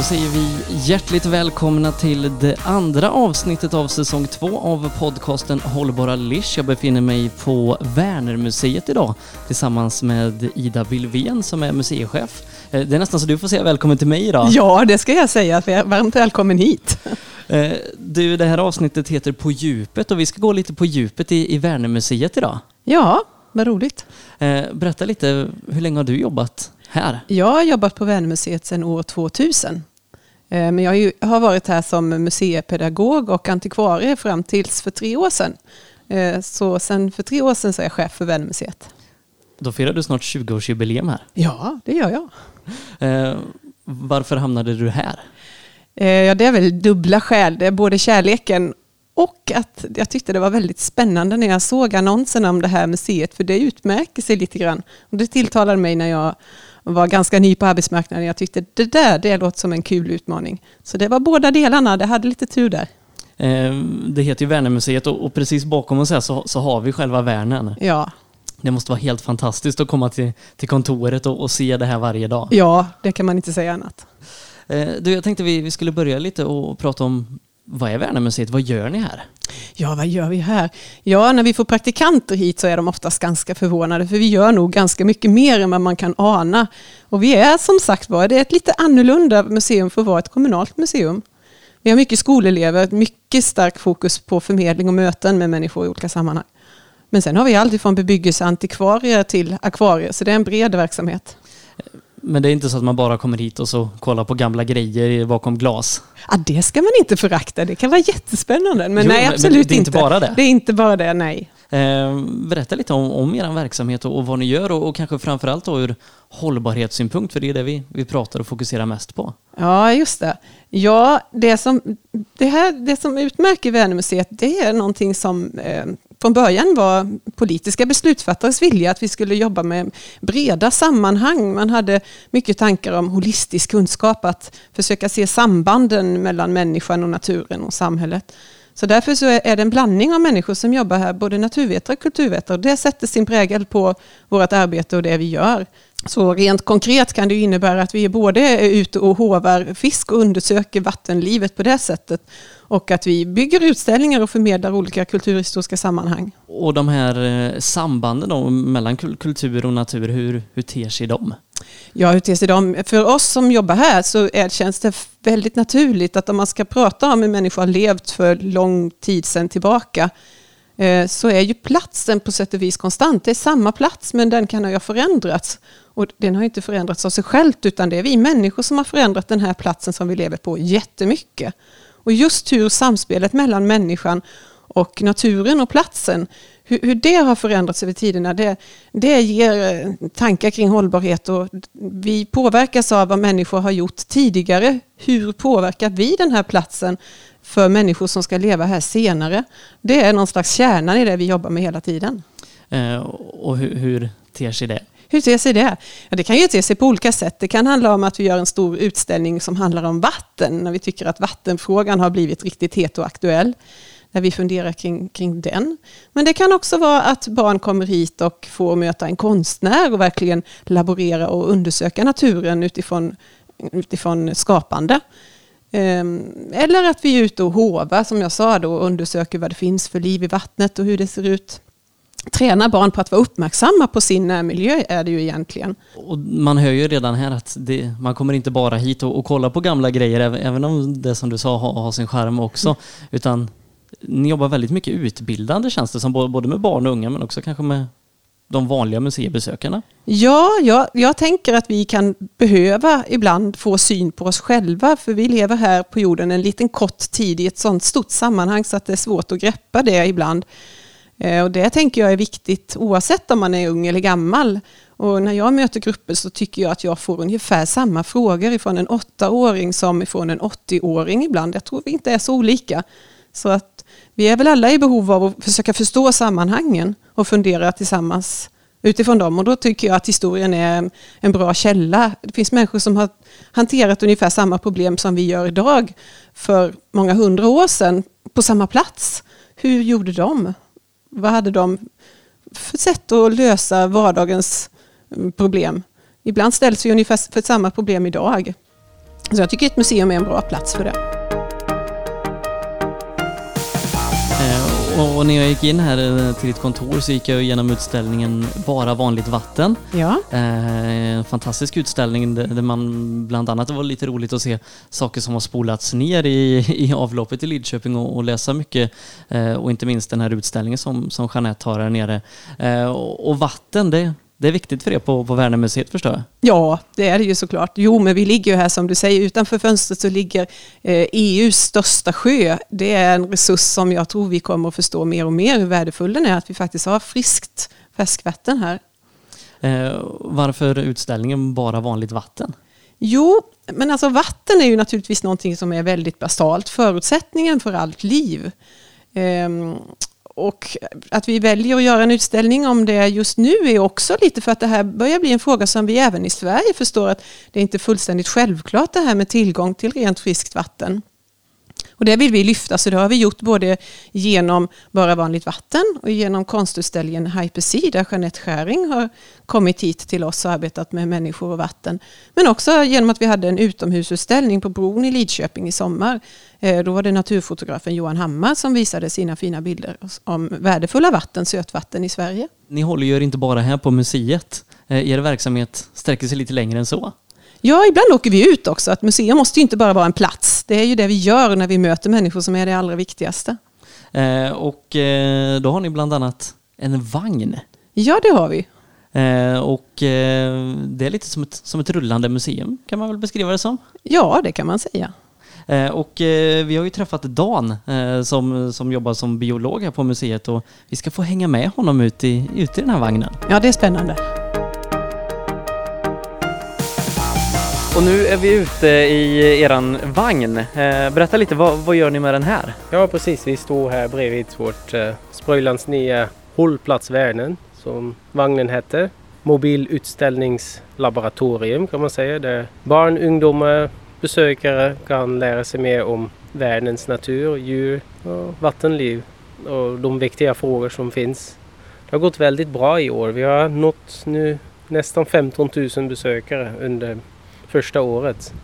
Då säger vi hjärtligt välkomna till det andra avsnittet av säsong två av podcasten Hållbara Lish. Jag befinner mig på Värnermuseet idag tillsammans med Ida Wilvén som är museichef. Eh, det är nästan så du får säga välkommen till mig idag. Ja, det ska jag säga. Varmt välkommen hit. Eh, du, det här avsnittet heter På djupet och vi ska gå lite på djupet i, i Värnermuseet idag. Ja, vad roligt. Eh, berätta lite, hur länge har du jobbat här? Jag har jobbat på Värnermuseet sedan år 2000. Eh, men jag har varit här som museipedagog och antikvarie fram tills för tre år sedan. Så sen för tre år sedan så är jag chef för Värnermuseet. Då firar du snart 20-årsjubileum här. Ja, det gör jag. Varför hamnade du här? Ja, det är väl dubbla skäl. Det är både kärleken och att jag tyckte det var väldigt spännande när jag såg annonserna om det här museet, för det utmärker sig lite grann. Och det tilltalade mig när jag var ganska ny på arbetsmarknaden. Jag tyckte det där, det låter som en kul utmaning. Så det var båda delarna, det hade lite tur där. Ehm, det heter ju Värnermuseet och precis bakom oss här så, så har vi själva Värnern. Ja. Det måste vara helt fantastiskt att komma till, till kontoret och, och se det här varje dag. Ja, det kan man inte säga annat. Ehm, du, jag tänkte vi, vi skulle börja lite och prata om vad är Värnamuseet? Vad gör ni här? Ja, vad gör vi här? Ja, när vi får praktikanter hit så är de oftast ganska förvånade, för vi gör nog ganska mycket mer än vad man kan ana. Och vi är som sagt var, det är ett lite annorlunda museum för att vara ett kommunalt museum. Vi har mycket skolelever, mycket stark fokus på förmedling och möten med människor i olika sammanhang. Men sen har vi allt från bebyggelseantikvarier till akvarier, så det är en bred verksamhet. Men det är inte så att man bara kommer hit och så kollar på gamla grejer bakom glas? Ja, det ska man inte förakta. Det kan vara jättespännande. Men jo, nej, absolut men det är inte. bara det? Det är inte bara det, nej. Eh, berätta lite om, om er verksamhet och, och, vad ni gör och, och kanske framförallt då ur hållbarhetssynpunkt, för det är det vi, vi pratar och fokuserar mest på. Ja, just det. Ja, det som, det här, det som utmärker Vänermuseet, det är någonting som eh, från början var politiska beslutsfattares vilja att vi skulle jobba med breda sammanhang. Man hade mycket tankar om holistisk kunskap, att försöka se sambanden mellan människan och naturen och samhället. Så därför så är det en blandning av människor som jobbar här, både naturvetare och kulturvetare. Det sätter sin prägel på vårt arbete och det vi gör. Så rent konkret kan det innebära att vi både är ute och hovar fisk och undersöker vattenlivet på det sättet. Och att vi bygger utställningar och förmedlar olika kulturhistoriska sammanhang. Och de här eh, sambanden då, mellan kultur och natur, hur, hur ter sig de? Ja, hur ter sig de? För oss som jobbar här så är, känns det väldigt naturligt att om man ska prata om hur människor har levt för lång tid sedan tillbaka Eh, så är ju platsen på sätt och vis konstant. Det är samma plats men den kan ha förändrats. Och den har inte förändrats av sig självt utan det är vi människor som har förändrat den här platsen som vi lever på jättemycket. Och just hur samspelet mellan människan och naturen och platsen, hur, hur det har förändrats över tiderna, det, det ger eh, tankar kring hållbarhet och vi påverkas av vad människor har gjort tidigare. Hur påverkar vi den här platsen för människor som ska leva här senare? Det är någon slags kärnan i det vi jobbar med hela tiden. Eh, och hur, hur ter sig det? Hur ter sig det? Ja, det kan ju te sig på olika sätt. Det kan handla om att vi gör en stor utställning som handlar om vatten, när vi tycker att vattenfrågan har blivit riktigt het och aktuell. Där vi funderar kring, kring den. Men det kan också vara att barn kommer hit och får möta en konstnär och verkligen laborera och undersöka naturen utifrån, utifrån skapande. Ehm, eller att vi är ute och hovar, som jag sa, då, och undersöker vad det finns för liv i vattnet och hur det ser ut träna barn på att vara uppmärksamma på sin närmiljö är det ju egentligen. Och man hör ju redan här att det, man kommer inte bara hit och, och kolla på gamla grejer, även om det som du sa har, har sin skärm också, mm. utan ni jobbar väldigt mycket utbildande känns det som, både med barn och unga men också kanske med de vanliga museibesökarna? Ja, jag, jag tänker att vi kan behöva ibland få syn på oss själva, för vi lever här på jorden en liten kort tid i ett sådant stort sammanhang så att det är svårt att greppa det ibland. Eh, och det tänker jag är viktigt oavsett om man är ung eller gammal. Och när jag möter grupper så tycker jag att jag får ungefär samma frågor ifrån en åttaåring som ifrån en 80-åring ibland. Jag tror vi inte är så olika. Så att vi är väl alla i behov av att försöka förstå sammanhangen och fundera tillsammans utifrån dem. Och då tycker jag att historien är en bra källa. Det finns människor som har hanterat ungefär samma problem som vi gör idag för många hundra år sedan på samma plats. Hur gjorde de? Vad hade de för sätt att lösa vardagens mm, problem? Ibland ställs vi ungefär för samma problem idag. Så jag tycker ett museum är en bra plats för det. Och, när jag gick in här eh, till ditt kontor så gick jag igenom utställningen Bara vanligt vatten. Ja, Eh, en fantastisk utställning där man bland annat, det var lite roligt att se saker som har spolats ner i, i avloppet i Lidköping och, och läsa mycket. Eh, och inte minst den här utställningen som, som Jeanette har här nere. Och vatten, det, det är viktigt för er på, på Värnamuseet förstår jag. ja, det är det ju såklart. Jo, men vi ligger ju här som du säger, utanför fönstret så ligger eh, EUs största sjö. Det är en resurs som jag tror vi kommer att förstå mer och mer hur värdefull den är, att vi faktiskt har friskt färskvatten här. Eh, varför utställningen Bara vanligt vatten? Jo, men alltså vatten är ju naturligtvis någonting som är väldigt basalt, förutsättningen för allt liv. Ehm, och att vi väljer att göra en utställning om det just nu är också lite för att det här börjar bli en fråga som vi även i Sverige förstår att det är inte fullständigt självklart det här med tillgång till rent friskt vatten. Och det vill vi lyfta, så det har vi gjort både genom Bara vanligt vatten och genom konstutställningen Hypersea där Jeanette Skäring har kommit hit till oss och arbetat med människor och vatten. Men också genom att vi hade en utomhusutställning på bron i Lidköping i sommar. Eh, Då var det naturfotografen Johan Hammar som visade sina fina bilder om värdefulla vatten, sötvatten i Sverige. Ni håller ju er inte bara här på museet. Eh, er verksamhet sträcker sig lite längre än så. Ja, ibland åker vi ut också. Att museum måste ju inte bara vara en plats. Det är ju det vi gör när vi möter människor som är det allra viktigaste. Eh, och eh, då har ni bland annat en vagn. Ja, det har vi. Eh, och eh, det är lite som ett, som ett rullande museum kan man väl beskriva det som. Ja, det kan man säga. Eh, och eh, vi har ju träffat Dan som, som jobbar som biolog här på museet och vi ska få hänga med honom ut i, ut i den här vagnen. Ja, det är spännande. Och nu är vi ute i eran vagn. Eh, berätta lite, vad, vad gör ni med den här? Ja precis, vi står här bredvid vårt eh, Spröjlands nya hållplats Värnen som vagnen heter. Mobilutställningslaboratorium kan man säga där barn, ungdomar, besökare kan lära sig mer om världens natur, djur och vattenliv och de viktiga frågor som finns. Det har gått väldigt bra i år. Vi har nått nu nästan 15 000 besökare under första året.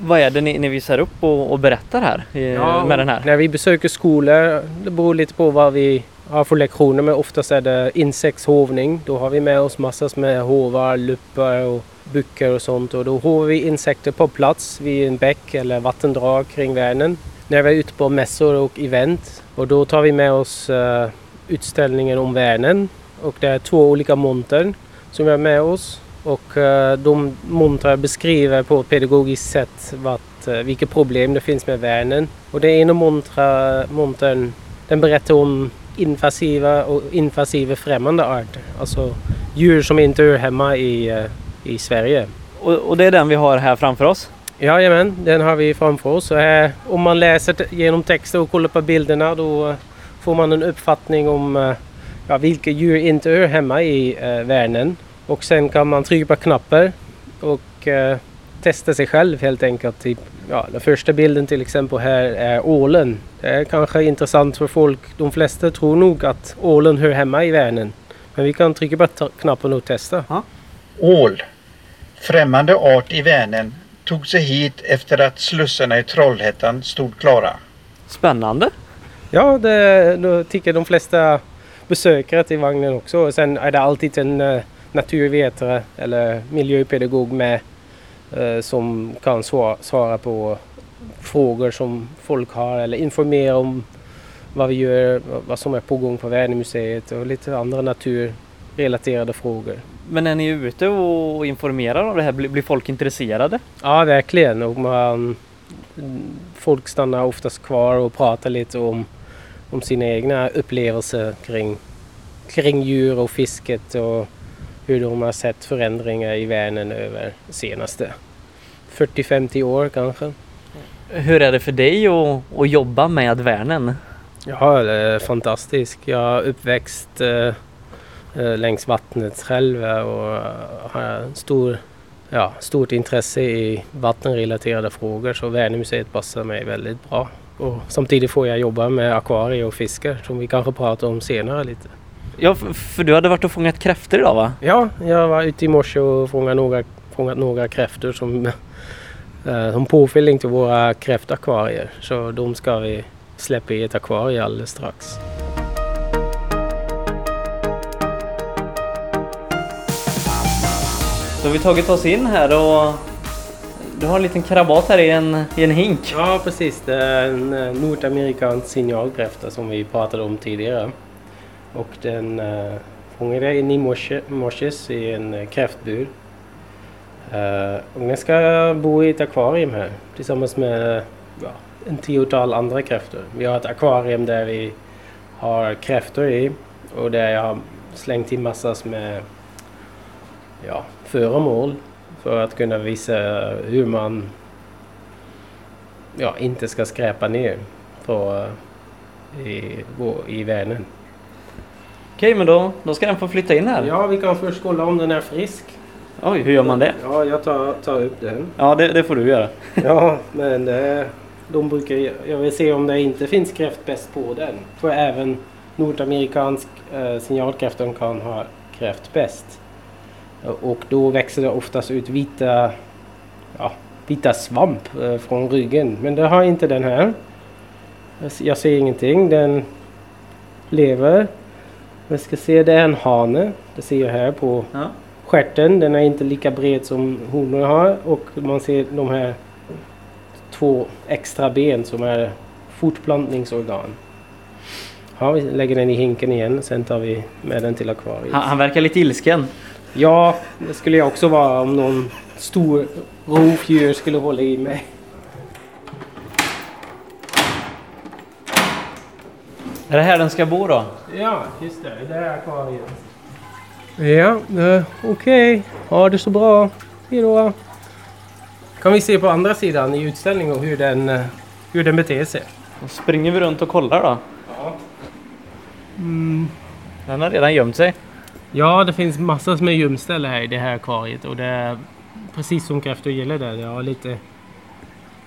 Vad är det ni, ni visar upp och, och berättar här eh, med den här? När vi besöker skolor, det beror lite på vad vi har för lektioner men oftast är det insektshovning. Då har vi med oss massor med hovar, luppar och buckar och sånt och då hovar vi insekter på plats vid en bäck eller vattendrag kring Vänern. När vi är ute på mässor och event och då tar vi med oss eh, utställningen om Vänern och det är två olika monter som vi har med oss och eh, de montrar beskriver på ett pedagogiskt sätt vad, eh, vilka problem det finns med Vänern. Och det ena montern den berättar om invasiva och invasiva främmande arter. Alltså djur som inte hör hemma i, eh, i Sverige. Och, och det är den vi har här framför oss? Jajamän, den har vi framför oss. Här, om man läser genom texten och kollar på bilderna då eh, får man en uppfattning om eh, ja, vilka djur inte hör hemma i eh, Vänern. Och sen kan man trycka på knappar och eh, testa sig själv helt enkelt. Typ, ja, den första bilden till exempel här är ålen. Det är kanske intressant för folk. De flesta tror nog att ålen hör hemma i Vänern. Men vi kan trycka på knappen och testa. Ål, främmande art i Vänern, tog sig hit efter att slussarna i Trollhättan stod klara. Spännande. Ja, det, då tycker de flesta besökare till vagnen också. Och sen är det alltid en uh, naturvetare eller miljöpedagog med eh, som kan svara, på frågor som folk har eller informera om vad vi gör, vad som är på gång på Värnemuseet och lite andra naturrelaterade frågor. Men är ni ute och informerar om det här? Blir folk intresserade? Ja, verkligen. Och man, folk stannar oftast kvar och pratar lite om, om sina egna upplevelser kring, kring djur och fisket och hur de har sett förändringar i Vänern över senaste 40-50 år kanske. Hur är det för dig att, att jobba med Värnen? Ja, det är fantastiskt. Jag är uppväxt eh, eh, längs vattnet själv och har stor, ja, stort intresse i vattenrelaterade frågor så Värnemuseet passar mig väldigt bra. Och samtidigt får jag jobba med akvarier och fiskar som vi kanske pratar om senare lite. Ja, för, du hade varit och fångat kräftor idag va? Ja, jag var ute i morse och fångat några, fångat några kräftor som eh, som påfyllning till våra kräftakvarier. Så de ska vi släppa i ett akvarium alldeles strax. Då har vi tagit oss in här och du har en liten krabat här i en, i en hink. Ja precis, det är en eh, nordamerikansk signalkräfta som vi pratade om tidigare. Och den uh, fångade in i morse, morses i en uh, kräftbur. Uh, och den ska bo i ett akvarium här tillsammans med ja, en tiotal andra kräftor. Vi har ett akvarium där vi har kräftor i och där jag har slängt in massor med ja, föremål för att kunna visa hur man ja, inte ska skräpa ner på, i, i Vänern. Okej, men då, då ska den få flytta in här. Ja, vi kan först kolla om den är frisk. Oj, hur gör man det? Ja, jag tar, tar upp den. Ja, det, det får du göra. Ja, men eh, de brukar, jag vill se om det inte finns kräftpest på den. För även nordamerikansk eh, signalkräftan kan ha kräftpest. Och då växer det oftast ut vita, ja, vita svamp eh, från ryggen. Men det har inte den här. Jag ser ingenting. Den lever. Vi ska se, det är en hane. Det ser jag här på Ja. stjärten. Den är inte lika bred som honor har. Och man ser de här två extra ben som är fortplantningsorgan. Ja, vi lägger den i hinken igen. Sen tar vi med den till akvariet. Han, han verkar lite ilsken. Ja, det skulle jag också vara om någon stor rovdjur skulle hålla i mig. Är det här den ska bo då? Ja, just det. Det är akvariet. Ja, eh, okej. Ha det så bra. Hejdå. Kan vi se på andra sidan i utställningen hur den, eh, hur den beter sig. Då springer vi runt och kollar då. Ja. Den har redan gömt sig. Ja, det finns massor med gömställe här i det här akvariet och det är precis som kräftor gillar det. Jag har lite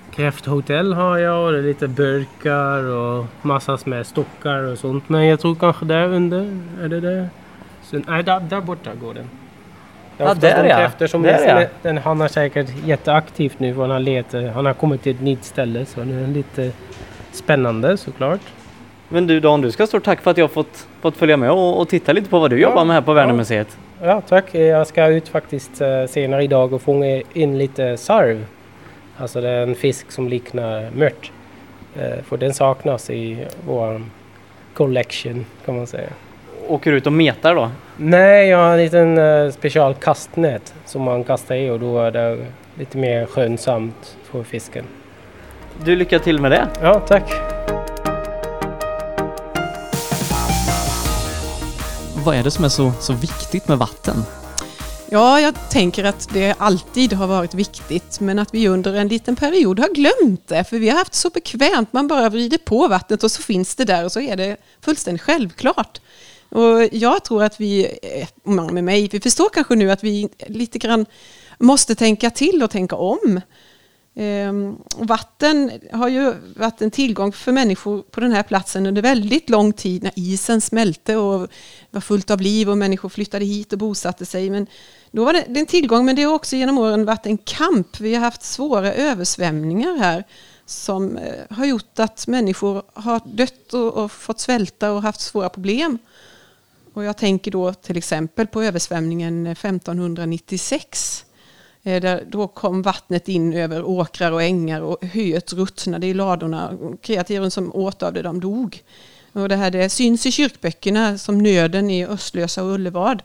kräfthotell har jag och det är lite burkar och massor med stockar och sånt. Men jag tror kanske där under, är det där? Så, nej, där, där borta går den. Det är Ja, oftast där de ja. kräftor som Där är, ja. den, Han har säkert jätteaktivt nu för han har letat. Han har kommit till ett nytt ställe så nu är det lite spännande såklart. Men du Dan, du ska ha stort tack för att jag fått, fått följa med och, och titta lite på vad du Ja, jobbar med här på ja. Värnermuseet. Ja, tack. Jag ska ut faktiskt eh, senare idag och fånga in lite sarv. Alltså det är en fisk som liknar mört. Eh, För den saknas i vår collection kan man säga. Åker ut och metar då. Nej, jag har en liten eh, special kastnät som man kastar i och då är det lite mer skönsamt för fisken. Du, lycka till med det. Ja, tack. Vad är det som är så, så viktigt med vatten? Ja, jag tänker att det alltid har varit viktigt, men att vi under en liten period har glömt det, för vi har haft så bekvämt, man bara vrider på vattnet och så finns det där och så är det fullständigt självklart. Och jag tror att vi, eh, många med mig, vi förstår kanske nu att vi lite grann måste tänka till och tänka om. Ehm, vatten har ju varit en tillgång för människor på den här platsen under väldigt lång tid när isen smälte och var fullt av liv och människor flyttade hit och bosatte sig. Men då var det, det är en tillgång, men det har också genom åren varit en kamp. Vi har haft svåra översvämningar här som eh, har gjort att människor har dött och, och fått svälta och haft svåra problem. Och jag tänker då till exempel på översvämningen 1596. Eh, där då kom vattnet in över åkrar och ängar och höet ruttnade i ladorna. Kreaturen som åt av det, de dog. Och det här det syns i kyrkböckerna som nöden i Östlösa och Ullevad.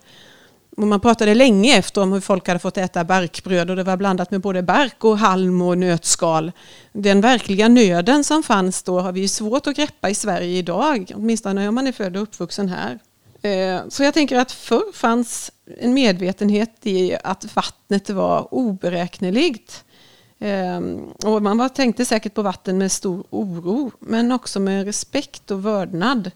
Och man pratade länge efter om hur folk hade fått äta barkbröd och det var blandat med både bark och halm och nötskal. Den verkliga nöden som fanns då har vi svårt att greppa i Sverige idag, åtminstone om man är född och uppvuxen här. Eh, så jag tänker att förr fanns en medvetenhet i att vattnet var oberäkneligt. Eh, och man var, tänkte säkert på vatten med stor oro, men också med respekt och vördnad.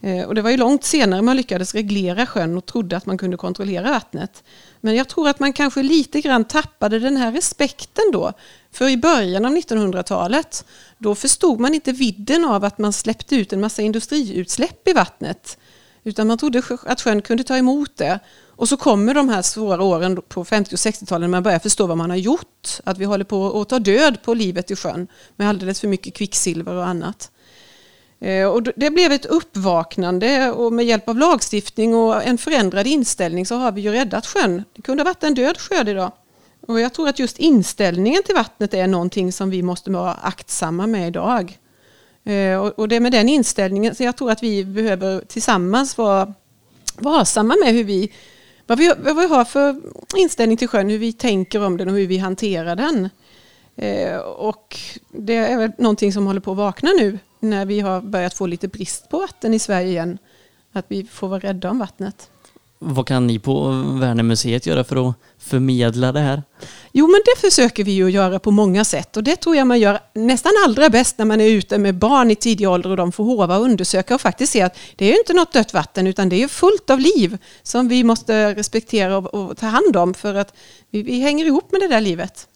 Eh, och det var ju långt senare man lyckades reglera sjön och trodde att man kunde kontrollera vattnet. Men jag tror att man kanske lite grann tappade den här respekten då. För i början av 1900-talet, då förstod man inte vidden av att man släppte ut en massa industriutsläpp i vattnet. Utan man trodde att sjön kunde ta emot det. Och så kommer de här svåra åren på 50 och 60-talen när man börjar förstå vad man har gjort. Att vi håller på att ta död på livet i sjön med alldeles för mycket kvicksilver och annat. Eh, och det blev ett uppvaknande och med hjälp av lagstiftning och en förändrad inställning så har vi ju räddat sjön. Det kunde ha varit en död sjö idag. Och jag tror att just inställningen till vattnet är någonting som vi måste vara aktsamma med idag. Eh, och det är med den inställningen, så jag tror att vi behöver tillsammans vara varsamma med hur vi, vad vi, vad vi har för inställning till sjön, hur vi tänker om den och hur vi hanterar den. Eh, och det är väl någonting som håller på att vakna nu när vi har börjat få lite brist på vatten i Sverige igen. Att vi får vara rädda om vattnet. Vad kan ni på Värnemuseet göra för att förmedla det här? Jo, men det försöker vi ju göra på många sätt och det tror jag man gör nästan allra bäst när man är ute med barn i tidig ålder och de får hova och undersöka och faktiskt se att det är inte något dött vatten utan det är fullt av liv som vi måste respektera och, och ta hand om för att vi, vi hänger ihop med det där livet.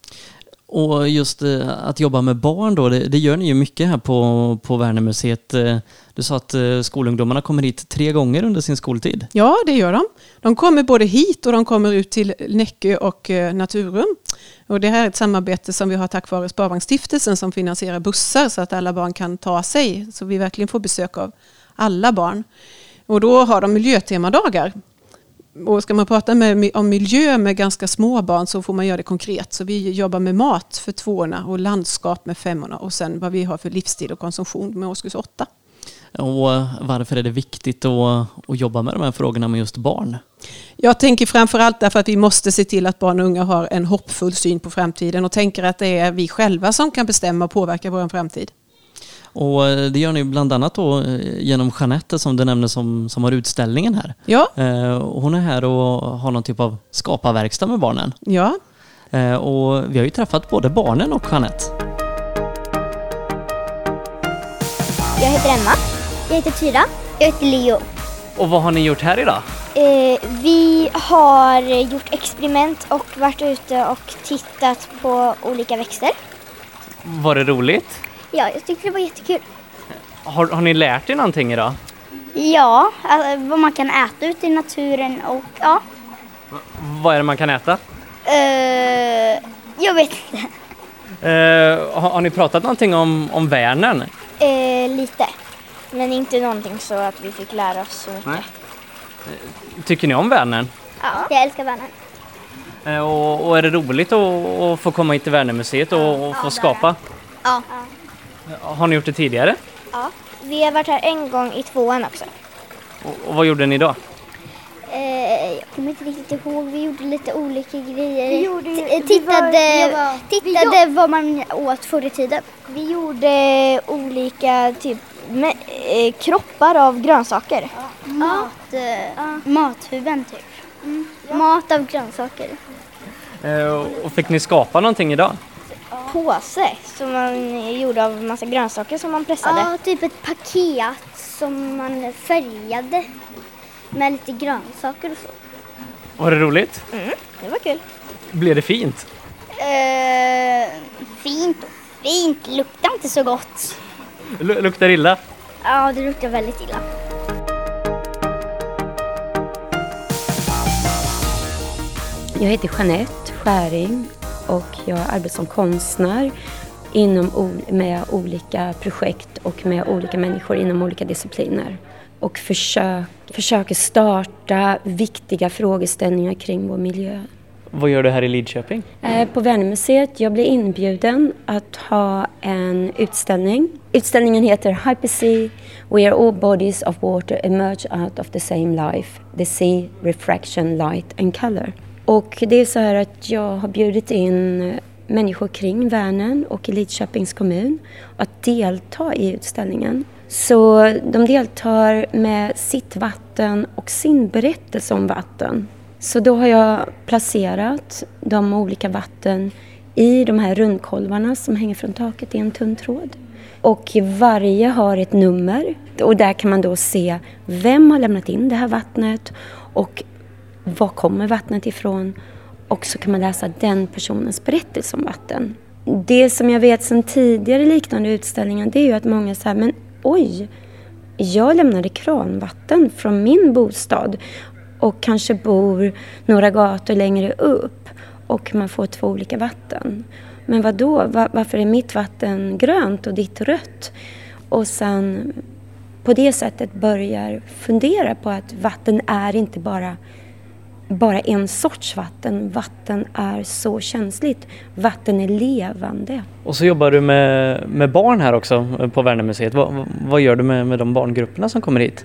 Och just eh, att jobba med barn då, det, det, gör ni ju mycket här på, på Värnemuseet. Eh, du sa att eh, skolungdomarna kommer hit tre gånger under sin skoltid. Ja, det gör de. De kommer både hit och de kommer ut till Näckö och Naturum. Och det här är ett samarbete som vi har tack vare Sparbanksstiftelsen som finansierar bussar så att alla barn kan ta sig. Så vi verkligen får besök av alla barn. Och då har de miljötemadagar och ska man prata med, om miljö med ganska små barn så får man göra det konkret. Så vi jobbar med mat för tvåorna och landskap med femmorna och sen vad vi har för livsstil och konsumtion med årskurs åtta. Och varför är det viktigt att, att jobba med de här frågorna med just barn? Jag tänker framförallt därför att vi måste se till att barn och unga har en hoppfull syn på framtiden och tänker att det är vi själva som kan bestämma och påverka vår framtid. Och eh, det gör ni bland annat då eh, genom Jeanette som du nämnde som, som har utställningen här. Ja. Eh, hon är här och har någon typ av skaparverkstad med barnen. Ja. Och vi har ju träffat både barnen och Jeanette. Jag heter Emma. Jag heter Tyra. Jag heter Leo. Och vad har ni gjort här idag? Vi har gjort experiment och varit ute och tittat på olika växter. Var det roligt? Ja, jag tyckte det var jättekul. Har, har ni lärt er någonting idag? Ja, alltså, vad man kan äta ute i naturen och ja. V vad är det man kan äta? Uh, jag vet inte. Uh, har, har, ni pratat någonting om, om Vänern? Uh, lite, men inte någonting så att vi fick lära oss så mycket. Nej. Tycker ni om Vänern? Ja, jag älskar Vänern. Och, och, är det roligt att, att få komma hit till Vänermuseet och, och få skapa? Ja. Har ni gjort det tidigare? Ja, vi har varit här en gång i tvåan också. Och, och vad gjorde ni då? Eh, jag kommer inte riktigt ihåg. Vi gjorde lite olika grejer. Vi gjorde, vi tittade var, tittade vi vad man åt förr i tiden. Vi gjorde olika typ med, eh, kroppar av grönsaker. Ja. Mat, eh, ja. Mathuvuden typ. Mm. Mat av grönsaker. Eh, och fick ni skapa någonting idag? Påse som man gjorde av massa grönsaker som man pressade. Ja, typ ett paket som man färgade med lite grönsaker och så. Var det roligt? Mm, det var kul. Blev det fint? Uh, fint och fint, luktar inte så gott. L luktar illa? Ja, det luktar väldigt illa. Jag heter Jeanette Skäring och jag arbetar som konstnär inom, med olika projekt och med olika människor inom olika discipliner. Och försök, försöker starta viktiga frågeställningar kring vår miljö. Vad gör du här i Lidköping? Eh, på Värnemuseet. Jag blev inbjuden att ha en utställning. Utställningen heter Hypersea, Where all bodies of water emerge out of the same life, the sea, refraction, light and color. Och det är så här att jag har bjudit in människor kring Vänern och i Lidköpings kommun att delta i utställningen. Så de deltar med sitt vatten och sin berättelse om vatten. Så då har jag placerat de olika vatten i de här rundkolvarna som hänger från taket i en tunn tråd. Och varje har ett nummer och där kan man då se vem har lämnat in det här vattnet och var kommer vattnet ifrån? Och så kan man läsa den personens berättelse om vatten. Det som jag vet sedan tidigare liknande utställningar det är ju att många säger men oj, jag lämnade kranvatten från min bostad och kanske bor några gator längre upp och man får två olika vatten. Men vad då? varför är mitt vatten grönt och ditt rött? Och sen på det sättet börjar fundera på att vatten är inte bara bara en sorts vatten. Vatten är så känsligt. Vatten är levande. Och så jobbar du med, med barn här också på Värnemuseet. Vad, vad gör du med, med de barngrupperna som kommer hit?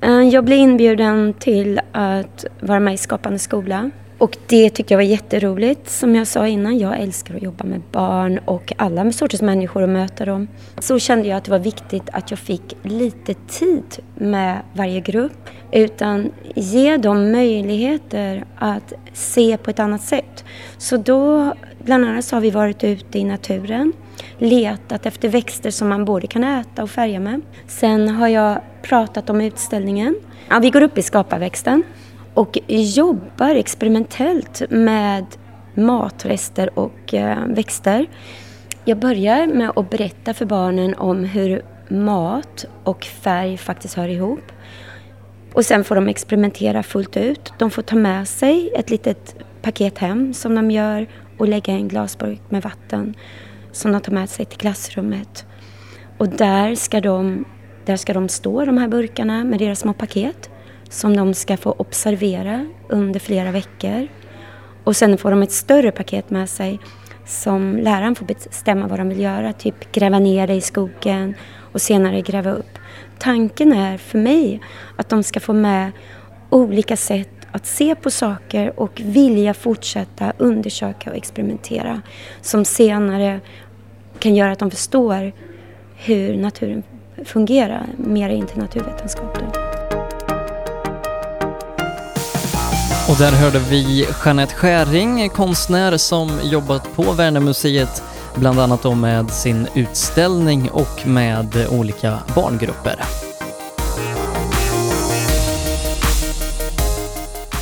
Eh, jag blev inbjuden till att vara med i Skapande skola. Och det tyckte jag var jätteroligt. Som jag sa innan, jag älskar att jobba med barn och alla sorters människor och möta dem. Så kände jag att det var viktigt att jag fick lite tid med varje grupp. Utan ge dem möjligheter att se på ett annat sätt. Så då, bland annat så har vi varit ute i naturen letat efter växter som man både kan äta och färga med. Sen har jag pratat om utställningen. Ja, vi går upp i skaparväxten och jobbar experimentellt med matrester och eh, växter. Jag börjar med att berätta för barnen om hur mat och färg faktiskt hör ihop. Och sen får de experimentera fullt ut. De får ta med sig ett litet paket hem som de gör och lägga i en glasburk med vatten som de tar med sig till klassrummet. Och där ska de, där ska de stå, de här burkarna, med deras små paket som de ska få observera under flera veckor. Och sen får de ett större paket med sig som läraren får bestämma vad de vill göra, typ gräva ner det i skogen och senare gräva upp. Tanken är för mig att de ska få med olika sätt att se på saker och vilja fortsätta undersöka och experimentera som senare kan göra att de förstår hur naturen fungerar mer in till naturvetenskap. Och där hörde vi Jeanette Skäring, konstnär som jobbat på Värnamuseet, bland annat då med sin utställning och med olika barngrupper.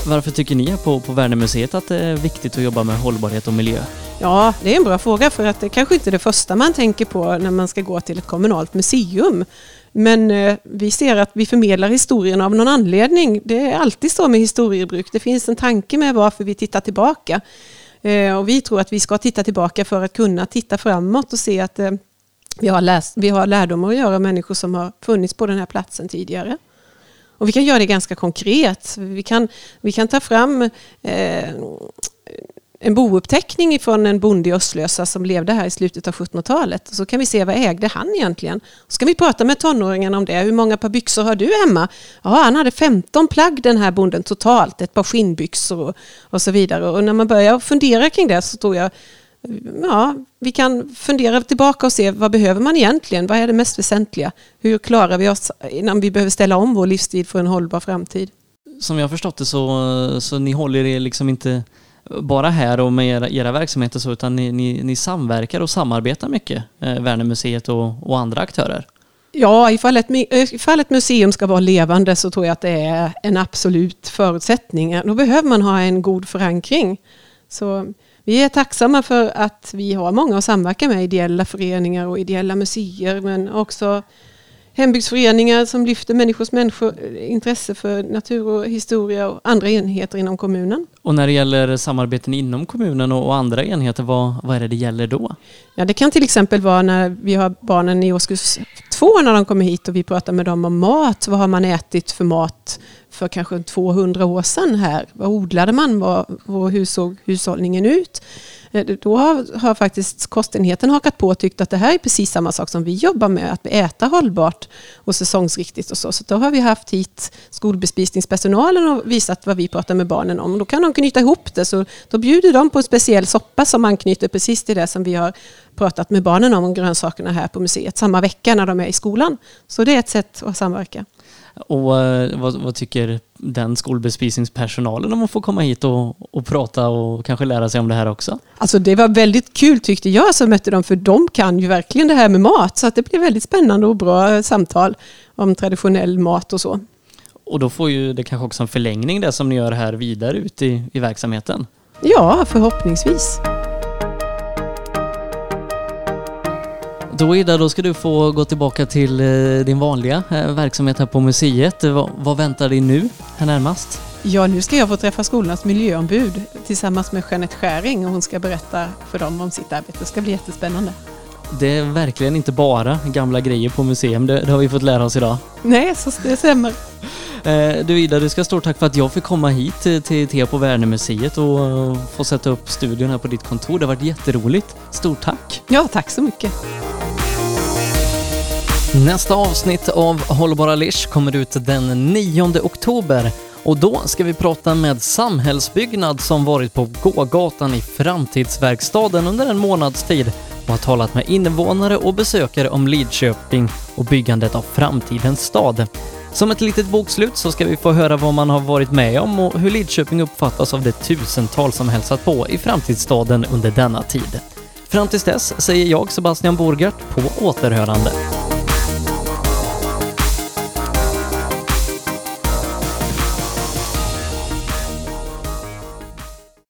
Varför tycker ni på, på Värnemuseet att det är viktigt att jobba med hållbarhet och miljö? Ja, det är en bra fråga för att det kanske inte är det första man tänker på när man ska gå till ett kommunalt museum. Men eh, vi ser att vi förmedlar historien av någon anledning. Det är alltid så med historiebruk. Det finns en tanke med varför vi tittar tillbaka. Eh, och vi tror att vi ska titta tillbaka för att kunna titta framåt och se att eh, vi, har läst, vi har lärdomar att göra människor som har funnits på den här platsen tidigare. Och vi kan göra det ganska konkret. Vi kan, vi kan ta fram eh, en bouppteckning från en bonde i Östlösa som levde här i slutet av 1700-talet. Så kan vi se vad ägde han egentligen. Så kan vi prata med tonåringarna om det. Hur många par byxor har du hemma? Ja, han hade 15 plagg den här bonden totalt. Ett par skinnbyxor och, och så vidare. Och när man börjar fundera kring det så tror jag ja, vi kan fundera tillbaka och se vad behöver man egentligen? Vad är det mest väsentliga? Hur klarar vi oss innan vi behöver ställa om vår livsstil för en hållbar framtid? Som jag har förstått det så, så ni håller er liksom inte bara här och med era, era verksamheter så, utan ni, ni, ni samverkar och samarbetar mycket, eh, Värnemuseet och, och andra aktörer? Ja, ifall ett, eh, ifall ett museum ska vara levande så tror jag att det är en absolut förutsättning. Då behöver man ha en god förankring. Så vi är tacksamma för att vi har många att samverka med, ideella föreningar och ideella museer, men också hembygdsföreningar som lyfter människors människor, intresse för natur och historia och andra enheter inom kommunen. Och när det gäller samarbeten inom kommunen och andra enheter, vad, vad är det det gäller då? Ja, det kan till exempel vara när vi har barnen i årskurs två när de kommer hit och vi pratar med dem om mat. Vad har man ätit för mat för kanske 200 år sedan här? Vad odlade man? Vad, hur såg hushållningen ut? Eh, då har, har, faktiskt kostenheten hakat på och tyckt att det här är precis samma sak som vi jobbar med, att äta hållbart och säsongsriktigt och så. Så då har vi haft hit skolbespisningspersonalen och visat vad vi pratar med barnen om. Då kan de knyta ihop det, så då bjuder de på en speciell soppa som anknyter precis till det som vi har pratat med barnen om, om grönsakerna här på museet, samma vecka när de är i skolan. Så det är ett sätt att samverka. Och eh, vad, vad, tycker den skolbespisningspersonalen om att få komma hit och, och prata och kanske lära sig om det här också? Alltså det var väldigt kul tyckte jag som mötte dem, för de kan ju verkligen det här med mat. Så att det blev väldigt spännande och bra eh, samtal om traditionell mat och så. Och då får ju det kanske också en förlängning det som ni gör här vidare ut i, i verksamheten? Ja, förhoppningsvis. Då Ida, då ska du få gå tillbaka till eh, din vanliga eh, verksamhet här på museet. Vad, väntar dig nu här närmast? Ja, nu ska jag få träffa skolornas miljöombud tillsammans med Jeanette Skäring och hon ska berätta för dem om sitt arbete. Det ska bli jättespännande. Det är verkligen inte bara gamla grejer på museum, det, det har vi fått lära oss idag. Nej, så det stämmer. Eh, du Ida, du ska stort tack för att jag fick komma hit till, till Te på Värnemuseet och få sätta upp studion här på ditt kontor. Det har varit jätteroligt. Stort tack! Ja, tack så mycket. Nästa avsnitt av Hållbara Lish kommer ut den 9 oktober och då ska vi prata med Samhällsbyggnad som varit på gågatan i Framtidsverkstaden under en månads tid och har talat med invånare och besökare om Lidköping och byggandet av framtidens stad. Som ett litet bokslut så ska vi få höra vad man har varit med om och hur Lidköping uppfattas av de tusentals som hälsat på i framtidsstaden under denna tid. Fram tills dess säger jag Sebastian Borgart på återhörande.